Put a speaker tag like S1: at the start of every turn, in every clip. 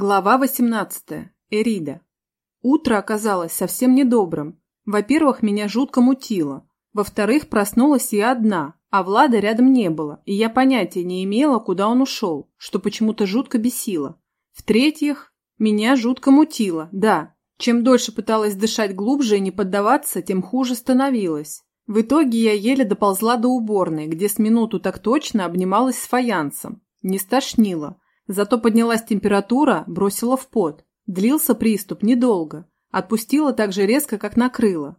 S1: Глава 18. Эрида. Утро оказалось совсем недобрым. Во-первых, меня жутко мутило. Во-вторых, проснулась я одна, а Влада рядом не было, и я понятия не имела, куда он ушел, что почему-то жутко бесило. В-третьих, меня жутко мутило, да. Чем дольше пыталась дышать глубже и не поддаваться, тем хуже становилось. В итоге я еле доползла до уборной, где с минуту так точно обнималась с фаянсом. Не стошнило. Зато поднялась температура, бросила в пот. Длился приступ недолго. Отпустила так же резко, как накрыла.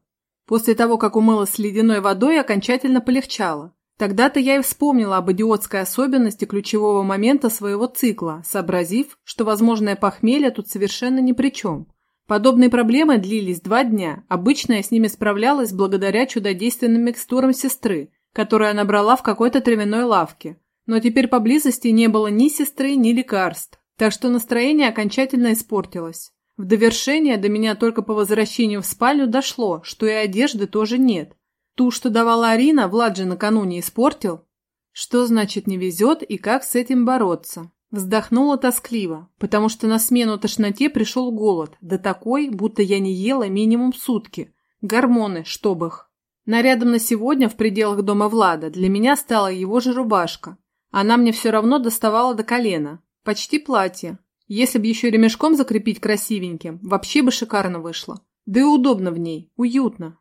S1: После того, как умылась ледяной водой, окончательно полегчало. Тогда-то я и вспомнила об идиотской особенности ключевого момента своего цикла, сообразив, что возможное похмелье тут совершенно ни при чем. Подобные проблемы длились два дня. Обычно я с ними справлялась благодаря чудодейственным микстурам сестры, которые она брала в какой-то травяной лавке. Но теперь поблизости не было ни сестры, ни лекарств, так что настроение окончательно испортилось. В довершение до меня только по возвращению в спальню дошло, что и одежды тоже нет. Ту, что давала Арина, Влад же накануне испортил. Что значит не везет и как с этим бороться? Вздохнула тоскливо, потому что на смену тошноте пришел голод, да такой, будто я не ела минимум сутки. Гормоны, чтоб их. Нарядом на сегодня в пределах дома Влада для меня стала его же рубашка, она мне все равно доставала до колена. Почти платье. Если бы еще ремешком закрепить красивеньким, вообще бы шикарно вышло. Да и удобно в ней, уютно.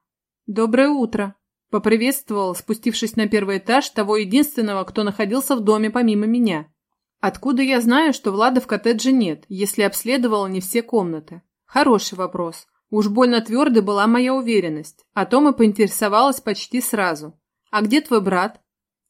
S1: «Доброе утро!» – поприветствовал, спустившись на первый этаж, того единственного, кто находился в доме помимо меня. Откуда я знаю, что Влада в коттедже нет, если обследовала не все комнаты? Хороший вопрос. Уж больно твердой была моя уверенность. О том и поинтересовалась почти сразу. «А где твой брат?»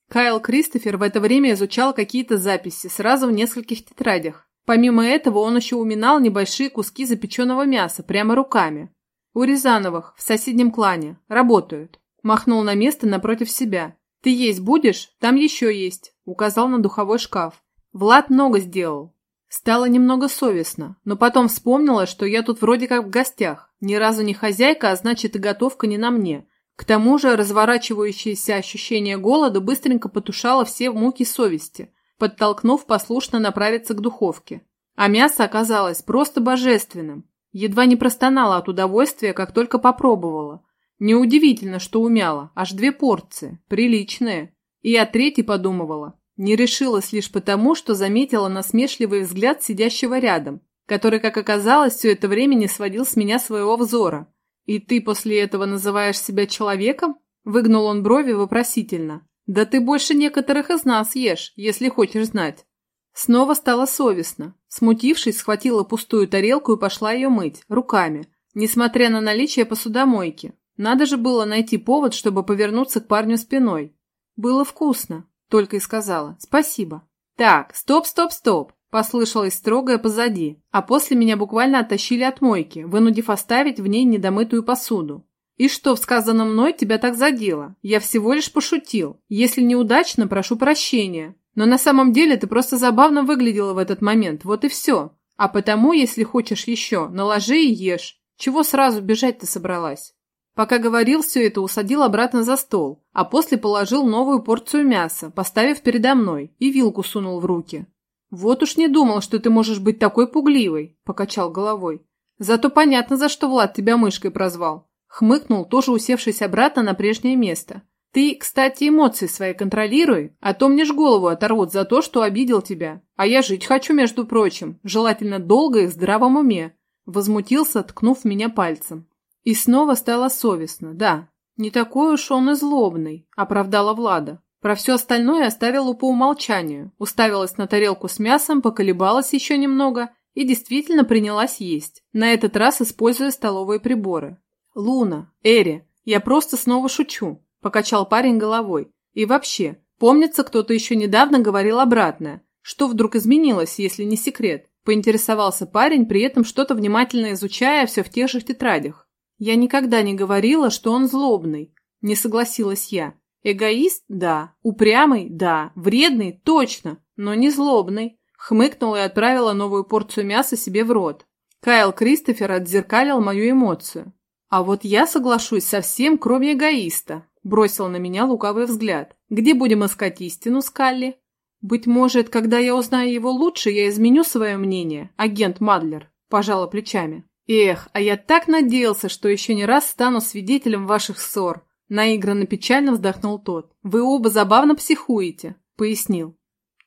S1: Кайл Кристофер в это время изучал какие-то записи сразу в нескольких тетрадях. Помимо этого он еще уминал небольшие куски запеченного мяса прямо руками. У Рязановых, в соседнем клане, работают. Махнул на место напротив себя. «Ты есть будешь? Там еще есть», – указал на духовой шкаф. Влад много сделал. Стало немного совестно, но потом вспомнила, что я тут вроде как в гостях. Ни разу не хозяйка, а значит и готовка не на мне. К тому же разворачивающееся ощущение голода быстренько потушало все муки совести, подтолкнув послушно направиться к духовке. А мясо оказалось просто божественным. Едва не простонала от удовольствия, как только попробовала. Неудивительно, что умяла, аж две порции, приличные. И о третьей подумывала. Не решилась лишь потому, что заметила насмешливый взгляд сидящего рядом, который, как оказалось, все это время не сводил с меня своего взора – «И ты после этого называешь себя человеком?» Выгнул он брови вопросительно. «Да ты больше некоторых из нас ешь, если хочешь знать». Снова стало совестно. Смутившись, схватила пустую тарелку и пошла ее мыть, руками, несмотря на наличие посудомойки. Надо же было найти повод, чтобы повернуться к парню спиной. «Было вкусно», — только и сказала. «Спасибо». «Так, стоп, стоп, стоп. Послышалось строгое позади, а после меня буквально оттащили от мойки, вынудив оставить в ней недомытую посуду. «И что в сказанном мной тебя так задело? Я всего лишь пошутил. Если неудачно, прошу прощения. Но на самом деле ты просто забавно выглядела в этот момент, вот и все. А потому, если хочешь еще, наложи и ешь. Чего сразу бежать-то собралась?» Пока говорил все это, усадил обратно за стол, а после положил новую порцию мяса, поставив передо мной, и вилку сунул в руки. «Вот уж не думал, что ты можешь быть такой пугливой», – покачал головой. «Зато понятно, за что Влад тебя мышкой прозвал». Хмыкнул, тоже усевшись обратно на прежнее место. «Ты, кстати, эмоции свои контролируй, а то мне ж голову оторвут за то, что обидел тебя. А я жить хочу, между прочим, желательно долго и в здравом уме». Возмутился, ткнув меня пальцем. И снова стало совестно, да. Не такой уж он и злобный, оправдала Влада. Про все остальное оставила по умолчанию, уставилась на тарелку с мясом, поколебалась еще немного и действительно принялась есть, на этот раз используя столовые приборы. «Луна, Эри, я просто снова шучу», – покачал парень головой. «И вообще, помнится, кто-то еще недавно говорил обратное. Что вдруг изменилось, если не секрет?» – поинтересовался парень, при этом что-то внимательно изучая все в тех же тетрадях. «Я никогда не говорила, что он злобный», – не согласилась я. Эгоист – да, упрямый – да, вредный – точно, но не злобный. Хмыкнула и отправила новую порцию мяса себе в рот. Кайл Кристофер отзеркалил мою эмоцию. А вот я соглашусь со всем, кроме эгоиста. Бросил на меня лукавый взгляд. Где будем искать истину, Скалли? Быть может, когда я узнаю его лучше, я изменю свое мнение, агент Мадлер, пожала плечами. Эх, а я так надеялся, что еще не раз стану свидетелем ваших ссор. Наигранно печально вздохнул тот. Вы оба забавно психуете, пояснил.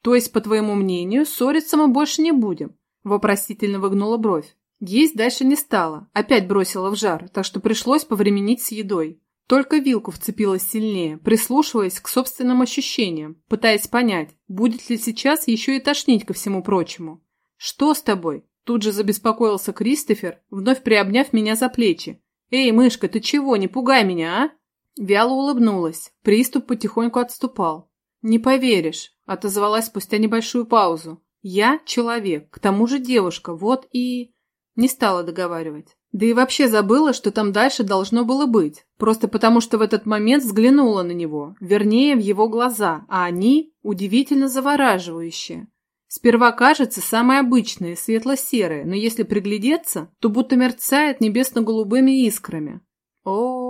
S1: То есть, по твоему мнению, ссориться мы больше не будем? Вопросительно выгнула бровь. Есть дальше не стало, опять бросила в жар, так что пришлось повременить с едой. Только вилку вцепилась сильнее, прислушиваясь к собственным ощущениям, пытаясь понять, будет ли сейчас еще и тошнить ко всему прочему. «Что с тобой?» Тут же забеспокоился Кристофер, вновь приобняв меня за плечи. «Эй, мышка, ты чего, не пугай меня, а?» Вяло улыбнулась, приступ потихоньку отступал. «Не поверишь», – отозвалась спустя небольшую паузу. «Я человек, к тому же девушка, вот и...» Не стала договаривать. Да и вообще забыла, что там дальше должно было быть, просто потому что в этот момент взглянула на него, вернее, в его глаза, а они удивительно завораживающие. Сперва кажется самые обычные, светло-серые, но если приглядеться, то будто мерцает небесно-голубыми искрами. О,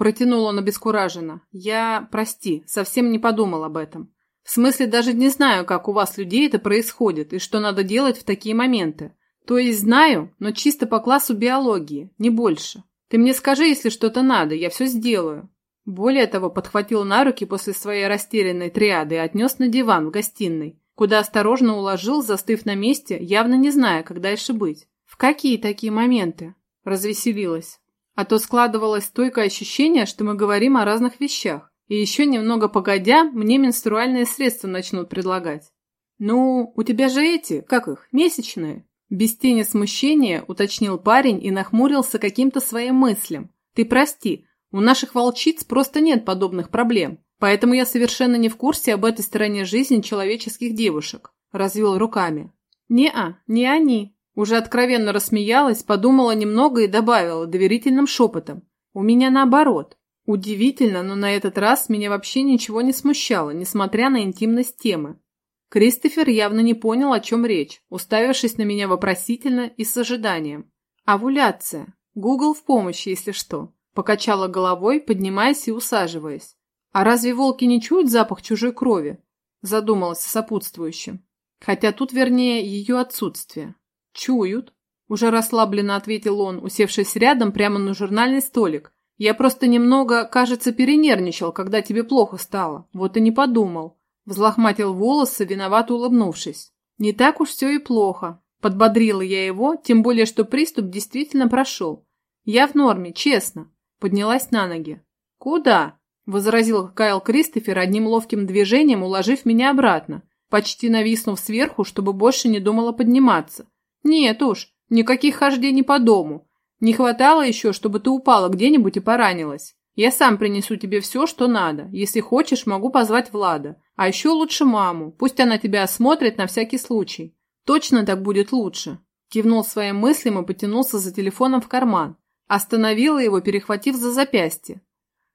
S1: протянул он обескураженно. Я, прости, совсем не подумал об этом. В смысле, даже не знаю, как у вас людей это происходит и что надо делать в такие моменты. То есть знаю, но чисто по классу биологии, не больше. Ты мне скажи, если что-то надо, я все сделаю. Более того, подхватил на руки после своей растерянной триады и отнес на диван в гостиной, куда осторожно уложил, застыв на месте, явно не зная, как дальше быть. В какие такие моменты? Развеселилась. А то складывалось стойкое ощущение, что мы говорим о разных вещах. И еще немного погодя, мне менструальные средства начнут предлагать. Ну, у тебя же эти, как их, месячные? Без тени смущения уточнил парень и нахмурился каким-то своим мыслям. «Ты прости, у наших волчиц просто нет подобных проблем, поэтому я совершенно не в курсе об этой стороне жизни человеческих девушек», – развел руками. «Не-а, не они». Уже откровенно рассмеялась, подумала немного и добавила доверительным шепотом. «У меня наоборот. Удивительно, но на этот раз меня вообще ничего не смущало, несмотря на интимность темы. Кристофер явно не понял, о чем речь, уставившись на меня вопросительно и с ожиданием. «Овуляция. Гугл в помощи, если что», – покачала головой, поднимаясь и усаживаясь. «А разве волки не чуют запах чужой крови?» – задумалась о сопутствующем. Хотя тут, вернее, ее отсутствие. «Чуют», – уже расслабленно ответил он, усевшись рядом прямо на журнальный столик. «Я просто немного, кажется, перенервничал, когда тебе плохо стало. Вот и не подумал. Взлохматил волосы, виновато улыбнувшись. «Не так уж все и плохо», – подбодрила я его, тем более, что приступ действительно прошел. «Я в норме, честно», – поднялась на ноги. «Куда?» – возразил Кайл Кристофер одним ловким движением, уложив меня обратно, почти нависнув сверху, чтобы больше не думала подниматься. «Нет уж, никаких хождений по дому. Не хватало еще, чтобы ты упала где-нибудь и поранилась. Я сам принесу тебе все, что надо. Если хочешь, могу позвать Влада. А еще лучше маму, пусть она тебя осмотрит на всякий случай. Точно так будет лучше. Кивнул своим мыслям и потянулся за телефоном в карман. Остановила его, перехватив за запястье.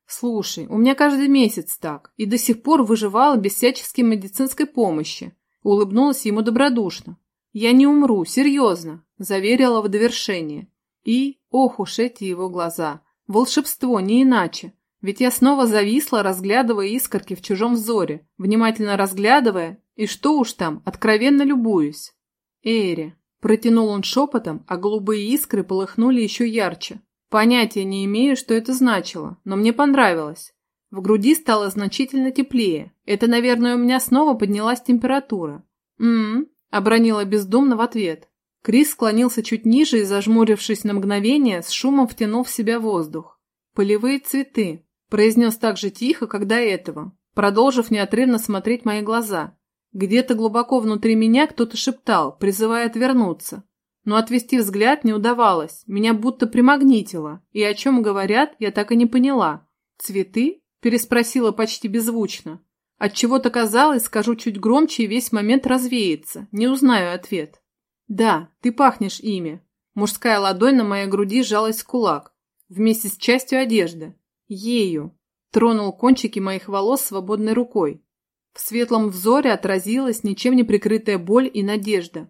S1: «Слушай, у меня каждый месяц так, и до сих пор выживала без всяческой медицинской помощи», улыбнулась ему добродушно. «Я не умру, серьезно», заверила в довершение. И, ох уж эти его глаза, волшебство, не иначе. Ведь я снова зависла, разглядывая искорки в чужом взоре, внимательно разглядывая, и что уж там, откровенно любуюсь. Эри. Протянул он шепотом, а голубые искры полыхнули еще ярче. Понятия не имею, что это значило, но мне понравилось. В груди стало значительно теплее. Это, наверное, у меня снова поднялась температура. «М-м-м», обронила бездумно в ответ. Крис склонился чуть ниже и, зажмурившись на мгновение, с шумом втянул в себя воздух. Полевые цветы, Произнес так же тихо, как до этого, продолжив неотрывно смотреть мои глаза. Где-то глубоко внутри меня кто-то шептал, призывая отвернуться. Но отвести взгляд не удавалось, меня будто примагнитило, и о чем говорят, я так и не поняла. «Цветы?» – переспросила почти беззвучно. Отчего-то казалось, скажу чуть громче, и весь момент развеется, не узнаю ответ. «Да, ты пахнешь ими». Мужская ладонь на моей груди сжалась в кулак, вместе с частью одежды. Ею. Тронул кончики моих волос свободной рукой. В светлом взоре отразилась ничем не прикрытая боль и надежда.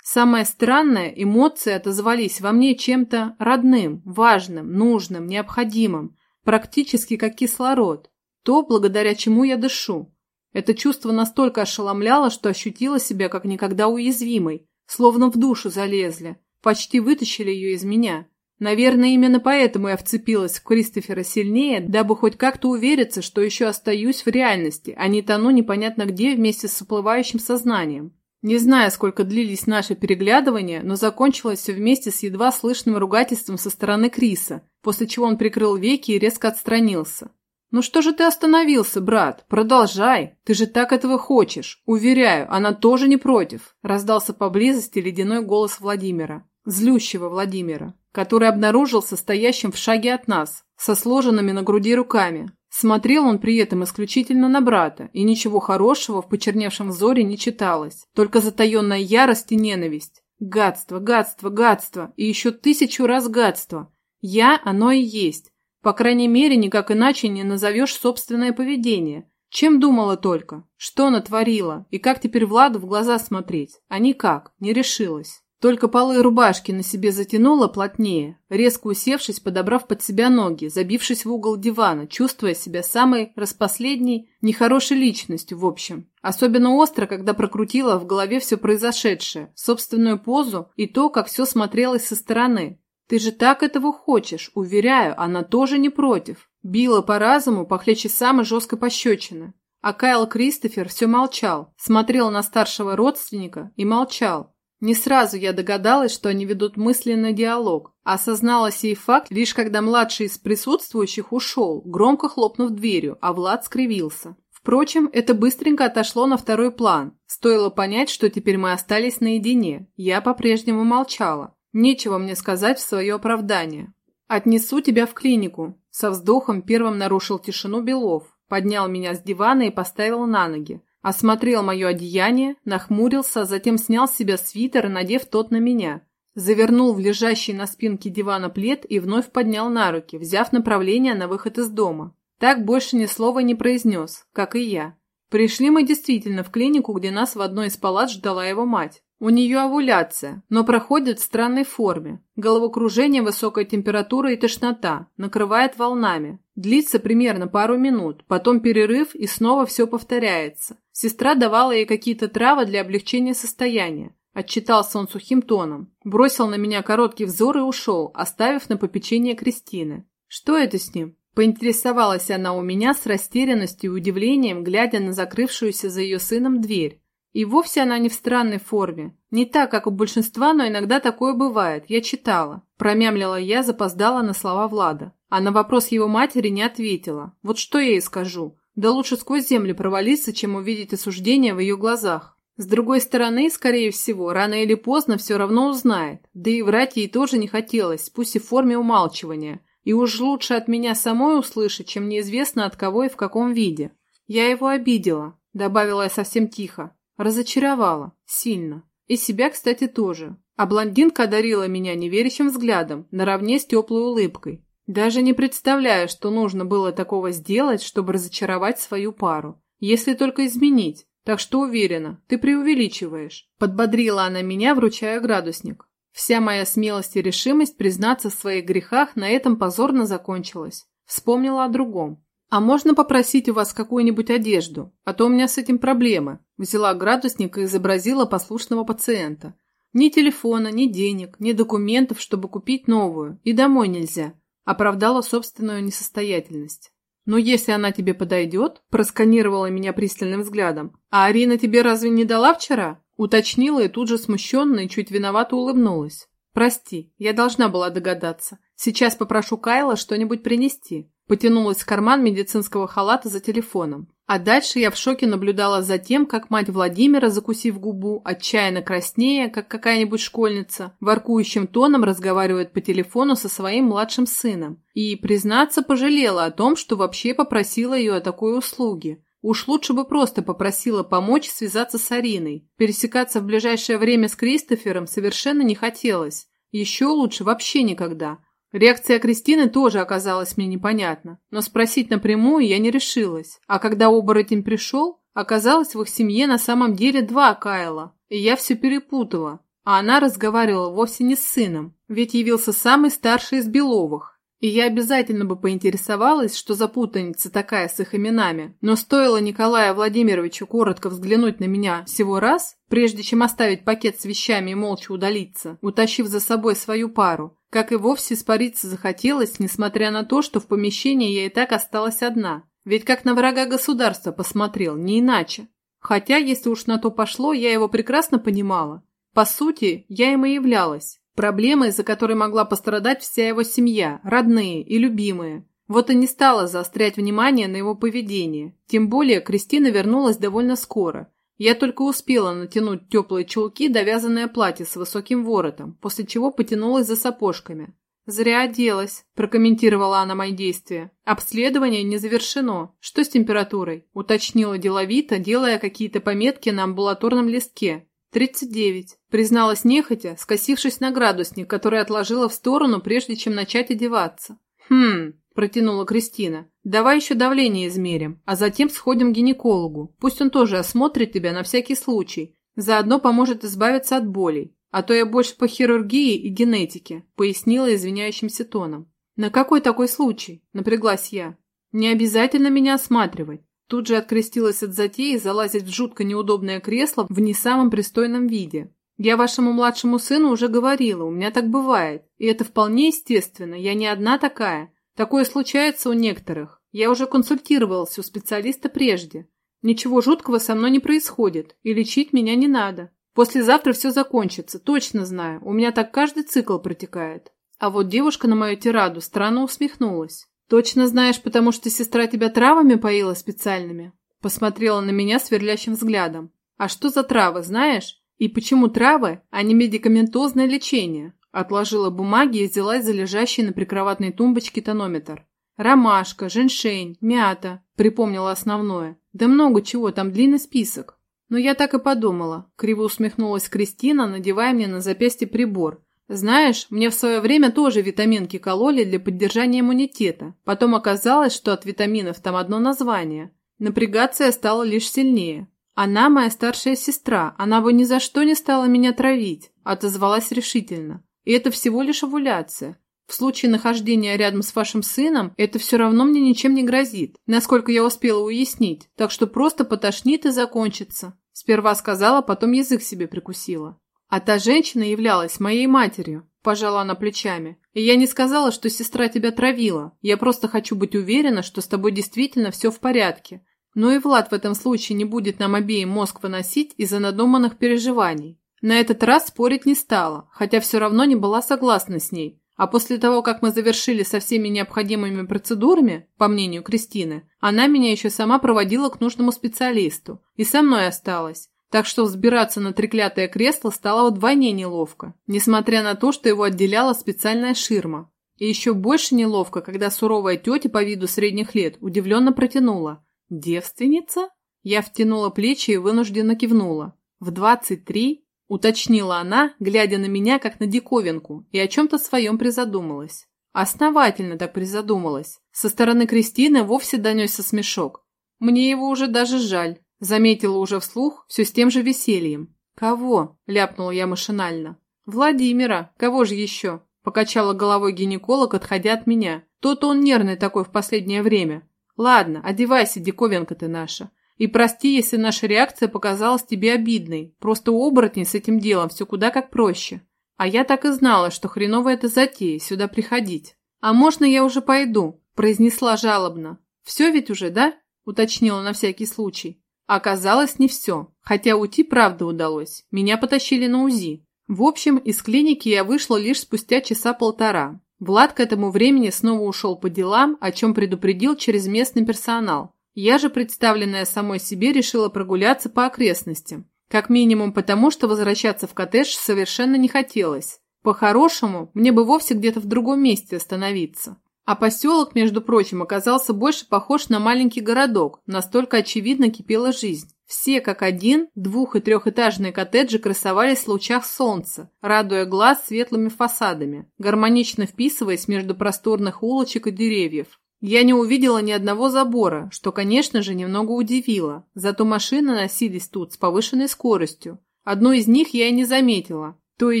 S1: Самое странное, эмоции отозвались во мне чем-то родным, важным, нужным, необходимым, практически как кислород, то, благодаря чему я дышу. Это чувство настолько ошеломляло, что ощутила себя как никогда уязвимой, словно в душу залезли, почти вытащили ее из меня. Наверное, именно поэтому я вцепилась в Кристофера сильнее, дабы хоть как-то увериться, что еще остаюсь в реальности, а не тону непонятно где вместе с уплывающим сознанием. Не знаю, сколько длились наши переглядывания, но закончилось все вместе с едва слышным ругательством со стороны Криса, после чего он прикрыл веки и резко отстранился. «Ну что же ты остановился, брат? Продолжай! Ты же так этого хочешь! Уверяю, она тоже не против!» Раздался поблизости ледяной голос Владимира, злющего Владимира который обнаружился стоящим в шаге от нас, со сложенными на груди руками. Смотрел он при этом исключительно на брата, и ничего хорошего в почерневшем взоре не читалось, только затаенная ярость и ненависть. Гадство, гадство, гадство, и еще тысячу раз гадство. Я – оно и есть. По крайней мере, никак иначе не назовешь собственное поведение. Чем думала только? Что натворила? И как теперь Владу в глаза смотреть? А никак, не решилась. Только полы рубашки на себе затянула плотнее, резко усевшись, подобрав под себя ноги, забившись в угол дивана, чувствуя себя самой распоследней, нехорошей личностью, в общем. Особенно остро, когда прокрутила в голове все произошедшее, собственную позу и то, как все смотрелось со стороны. «Ты же так этого хочешь, уверяю, она тоже не против». Била по разуму, похлеще самой жесткой пощечины. А Кайл Кристофер все молчал, смотрел на старшего родственника и молчал, не сразу я догадалась, что они ведут мысленный диалог, а осознала сей факт лишь когда младший из присутствующих ушел, громко хлопнув дверью, а Влад скривился. Впрочем, это быстренько отошло на второй план. Стоило понять, что теперь мы остались наедине. Я по-прежнему молчала. Нечего мне сказать в свое оправдание. «Отнесу тебя в клинику», – со вздохом первым нарушил тишину Белов, поднял меня с дивана и поставил на ноги. Осмотрел мое одеяние, нахмурился, затем снял с себя свитер, надев тот на меня. Завернул в лежащий на спинке дивана плед и вновь поднял на руки, взяв направление на выход из дома. Так больше ни слова не произнес, как и я. Пришли мы действительно в клинику, где нас в одной из палат ждала его мать. У нее овуляция, но проходит в странной форме. Головокружение, высокая температура и тошнота. Накрывает волнами. Длится примерно пару минут, потом перерыв и снова все повторяется. Сестра давала ей какие-то травы для облегчения состояния. Отчитался он сухим тоном. Бросил на меня короткий взор и ушел, оставив на попечение Кристины. Что это с ним? Поинтересовалась она у меня с растерянностью и удивлением, глядя на закрывшуюся за ее сыном дверь. И вовсе она не в странной форме. Не так, как у большинства, но иногда такое бывает. Я читала. Промямлила я, запоздала на слова Влада. А на вопрос его матери не ответила. Вот что я ей скажу. Да лучше сквозь землю провалиться, чем увидеть осуждение в ее глазах. С другой стороны, скорее всего, рано или поздно все равно узнает. Да и врать ей тоже не хотелось, пусть и в форме умалчивания. И уж лучше от меня самой услышать, чем неизвестно от кого и в каком виде. Я его обидела, добавила я совсем тихо. Разочаровала. Сильно. И себя, кстати, тоже. А блондинка одарила меня неверящим взглядом, наравне с теплой улыбкой. Даже не представляю, что нужно было такого сделать, чтобы разочаровать свою пару. Если только изменить. Так что уверена, ты преувеличиваешь. Подбодрила она меня, вручая градусник. Вся моя смелость и решимость признаться в своих грехах на этом позорно закончилась. Вспомнила о другом. «А можно попросить у вас какую-нибудь одежду? А то у меня с этим проблемы». Взяла градусник и изобразила послушного пациента. Ни телефона, ни денег, ни документов, чтобы купить новую. И домой нельзя. Оправдала собственную несостоятельность. «Но если она тебе подойдет?» – просканировала меня пристальным взглядом. «А Арина тебе разве не дала вчера?» – уточнила и тут же смущенно и чуть виновато улыбнулась. «Прости, я должна была догадаться. Сейчас попрошу Кайла что-нибудь принести». Потянулась в карман медицинского халата за телефоном. А дальше я в шоке наблюдала за тем, как мать Владимира, закусив губу, отчаянно краснея, как какая-нибудь школьница, воркующим тоном разговаривает по телефону со своим младшим сыном. И, признаться, пожалела о том, что вообще попросила ее о такой услуге. Уж лучше бы просто попросила помочь связаться с Ариной. Пересекаться в ближайшее время с Кристофером совершенно не хотелось. Еще лучше вообще никогда. Реакция Кристины тоже оказалась мне непонятна, но спросить напрямую я не решилась. А когда оборотень пришел, оказалось в их семье на самом деле два Кайла, и я все перепутала. А она разговаривала вовсе не с сыном, ведь явился самый старший из Беловых. И я обязательно бы поинтересовалась, что за путаница такая с их именами, но стоило Николаю Владимировичу коротко взглянуть на меня всего раз, прежде чем оставить пакет с вещами и молча удалиться, утащив за собой свою пару, как и вовсе испариться захотелось, несмотря на то, что в помещении я и так осталась одна. Ведь как на врага государства посмотрел, не иначе. Хотя, если уж на то пошло, я его прекрасно понимала. По сути, я им и являлась. Проблемой, из-за которой могла пострадать вся его семья, родные и любимые. Вот и не стала заострять внимание на его поведение. Тем более Кристина вернулась довольно скоро. Я только успела натянуть теплые чулки, довязанное платье с высоким воротом, после чего потянулась за сапожками. «Зря оделась», – прокомментировала она мои действия. «Обследование не завершено. Что с температурой?» – уточнила деловито, делая какие-то пометки на амбулаторном листке. «Тридцать девять», – призналась нехотя, скосившись на градусник, который отложила в сторону, прежде чем начать одеваться. «Хм», – протянула Кристина, – «давай еще давление измерим, а затем сходим к гинекологу. Пусть он тоже осмотрит тебя на всякий случай. Заодно поможет избавиться от болей. А то я больше по хирургии и генетике», – пояснила извиняющимся тоном. «На какой такой случай?» – напряглась я. «Не обязательно меня осматривать. Тут же открестилась от затеи залазить в жутко неудобное кресло в не самом пристойном виде. Я вашему младшему сыну уже говорила, у меня так бывает. И это вполне естественно, я не одна такая. Такое случается у некоторых. Я уже консультировалась у специалиста прежде. Ничего жуткого со мной не происходит, и лечить меня не надо. Послезавтра все закончится, точно знаю. У меня так каждый цикл протекает. А вот девушка на мою тираду странно усмехнулась. «Точно знаешь, потому что сестра тебя травами поила специальными?» Посмотрела на меня сверлящим взглядом. «А что за травы, знаешь? И почему травы, а не медикаментозное лечение?» Отложила бумаги и взялась за лежащий на прикроватной тумбочке тонометр. «Ромашка, женьшень, мята», — припомнила основное. «Да много чего, там длинный список». «Но я так и подумала», — криво усмехнулась Кристина, надевая мне на запястье прибор, знаешь, мне в свое время тоже витаминки кололи для поддержания иммунитета. Потом оказалось, что от витаминов там одно название. Напрягаться я стала лишь сильнее. Она моя старшая сестра, она бы ни за что не стала меня травить, отозвалась решительно. И это всего лишь овуляция. В случае нахождения рядом с вашим сыном это все равно мне ничем не грозит, насколько я успела уяснить, так что просто потошнит и закончится. Сперва сказала, потом язык себе прикусила. А та женщина являлась моей матерью, пожала она плечами. И я не сказала, что сестра тебя травила. Я просто хочу быть уверена, что с тобой действительно все в порядке. Но и Влад в этом случае не будет нам обеим мозг выносить из-за надуманных переживаний. На этот раз спорить не стала, хотя все равно не была согласна с ней. А после того, как мы завершили со всеми необходимыми процедурами, по мнению Кристины, она меня еще сама проводила к нужному специалисту. И со мной осталась. Так что взбираться на треклятое кресло стало вдвойне неловко, несмотря на то, что его отделяла специальная ширма. И еще больше неловко, когда суровая тетя по виду средних лет удивленно протянула. «Девственница?» Я втянула плечи и вынужденно кивнула. «В двадцать три?» – уточнила она, глядя на меня, как на диковинку, и о чем-то своем призадумалась. Основательно так призадумалась. Со стороны Кристины вовсе донесся смешок. Мне его уже даже жаль. Заметила уже вслух, все с тем же весельем. «Кого?» – ляпнула я машинально. «Владимира. Кого же еще?» – покачала головой гинеколог, отходя от меня. «Тот он нервный такой в последнее время. Ладно, одевайся, диковинка ты наша. И прости, если наша реакция показалась тебе обидной. Просто у оборотней с этим делом все куда как проще. А я так и знала, что хреново это затея, сюда приходить. А можно я уже пойду?» – произнесла жалобно. «Все ведь уже, да?» – уточнила на всякий случай. Оказалось, не все. Хотя уйти правда удалось. Меня потащили на УЗИ. В общем, из клиники я вышла лишь спустя часа полтора. Влад к этому времени снова ушел по делам, о чем предупредил через местный персонал. Я же, представленная самой себе, решила прогуляться по окрестностям. Как минимум потому, что возвращаться в коттедж совершенно не хотелось. По-хорошему, мне бы вовсе где-то в другом месте остановиться. А поселок, между прочим, оказался больше похож на маленький городок, настолько очевидно кипела жизнь. Все, как один, двух- и трехэтажные коттеджи красовались в лучах солнца, радуя глаз светлыми фасадами, гармонично вписываясь между просторных улочек и деревьев. Я не увидела ни одного забора, что, конечно же, немного удивило, зато машины носились тут с повышенной скоростью. Одну из них я и не заметила, то и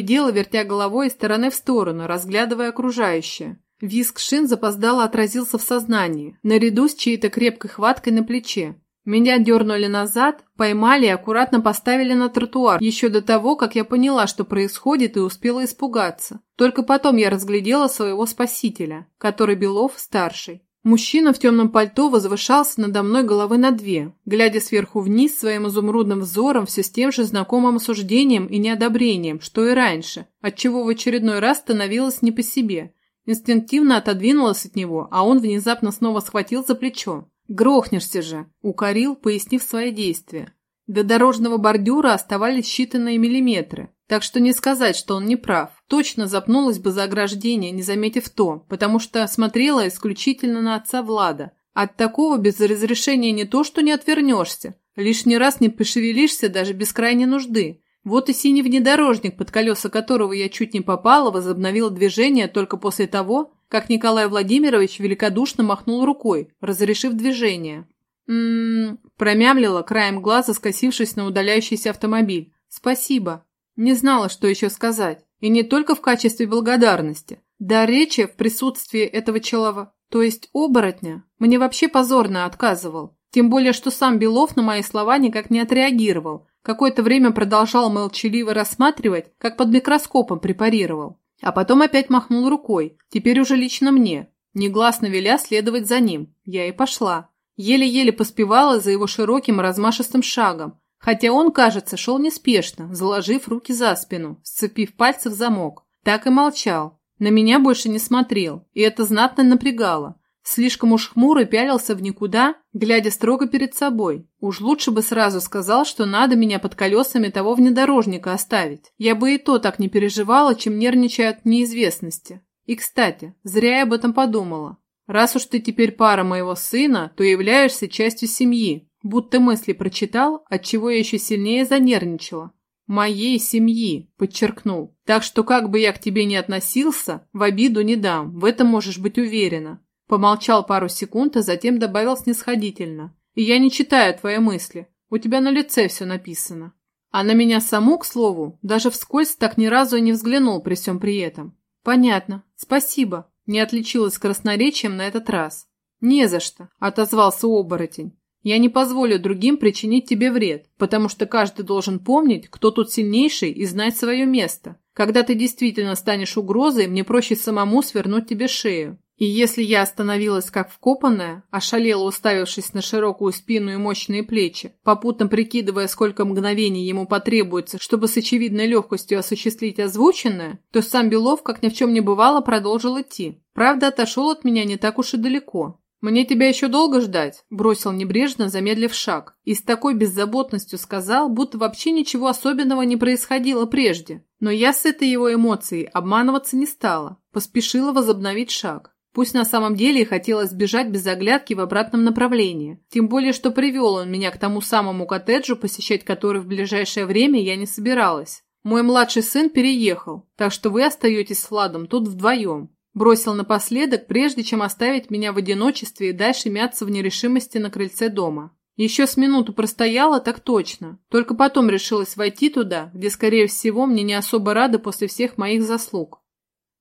S1: дело вертя головой из стороны в сторону, разглядывая окружающее. Виск шин запоздало отразился в сознании, наряду с чьей-то крепкой хваткой на плече. Меня дернули назад, поймали и аккуратно поставили на тротуар, еще до того, как я поняла, что происходит, и успела испугаться. Только потом я разглядела своего спасителя, который Белов старший. Мужчина в темном пальто возвышался надо мной головы на две, глядя сверху вниз своим изумрудным взором все с тем же знакомым осуждением и неодобрением, что и раньше, отчего в очередной раз становилось не по себе. Инстинктивно отодвинулась от него, а он внезапно снова схватил за плечо. «Грохнешься же!» – укорил, пояснив свои действия. До дорожного бордюра оставались считанные миллиметры, так что не сказать, что он не прав. Точно запнулась бы за ограждение, не заметив то, потому что смотрела исключительно на отца Влада. От такого без разрешения не то, что не отвернешься, лишний раз не пошевелишься даже без крайней нужды. Вот и синий внедорожник, под колеса которого я чуть не попала, возобновил движение только после того, как Николай Владимирович великодушно махнул рукой, разрешив движение. «М-м-м», промямлила, краем глаза скосившись на удаляющийся автомобиль. «Спасибо». Не знала, что еще сказать. И не только в качестве благодарности. Да речи в присутствии этого человека, то есть оборотня, мне вообще позорно отказывал. Тем более, что сам Белов на мои слова никак не отреагировал. Какое-то время продолжал молчаливо рассматривать, как под микроскопом препарировал. А потом опять махнул рукой, теперь уже лично мне, негласно веля следовать за ним. Я и пошла. Еле-еле поспевала за его широким размашистым шагом, хотя он, кажется, шел неспешно, заложив руки за спину, сцепив пальцы в замок. Так и молчал. На меня больше не смотрел, и это знатно напрягало. Слишком уж хмуро пялился в никуда, глядя строго перед собой. Уж лучше бы сразу сказал, что надо меня под колесами того внедорожника оставить. Я бы и то так не переживала, чем нервничая от неизвестности. И, кстати, зря я об этом подумала. Раз уж ты теперь пара моего сына, то являешься частью семьи. Будто мысли прочитал, от чего я еще сильнее занервничала. «Моей семьи», – подчеркнул. «Так что как бы я к тебе ни относился, в обиду не дам, в этом можешь быть уверена. Помолчал пару секунд, а затем добавил снисходительно. «И я не читаю твои мысли. У тебя на лице все написано». А на меня саму, к слову, даже вскользь так ни разу и не взглянул при всем при этом. «Понятно. Спасибо». Не отличилась красноречием на этот раз. «Не за что», – отозвался оборотень. «Я не позволю другим причинить тебе вред, потому что каждый должен помнить, кто тут сильнейший и знать свое место. Когда ты действительно станешь угрозой, мне проще самому свернуть тебе шею. И если я остановилась как вкопанная, ошалела уставившись на широкую спину и мощные плечи, попутно прикидывая, сколько мгновений ему потребуется, чтобы с очевидной легкостью осуществить озвученное, то сам Белов, как ни в чем не бывало, продолжил идти. Правда, отошел от меня не так уж и далеко. «Мне тебя еще долго ждать?» – бросил небрежно, замедлив шаг. И с такой беззаботностью сказал, будто вообще ничего особенного не происходило прежде. Но я с этой его эмоцией обманываться не стала. Поспешила возобновить шаг. Пусть на самом деле и хотелось бежать без оглядки в обратном направлении. Тем более, что привел он меня к тому самому коттеджу, посещать который в ближайшее время я не собиралась. Мой младший сын переехал, так что вы остаетесь с Владом тут вдвоем. Бросил напоследок, прежде чем оставить меня в одиночестве и дальше мяться в нерешимости на крыльце дома. Еще с минуту простояла, так точно. Только потом решилась войти туда, где, скорее всего, мне не особо рады после всех моих заслуг.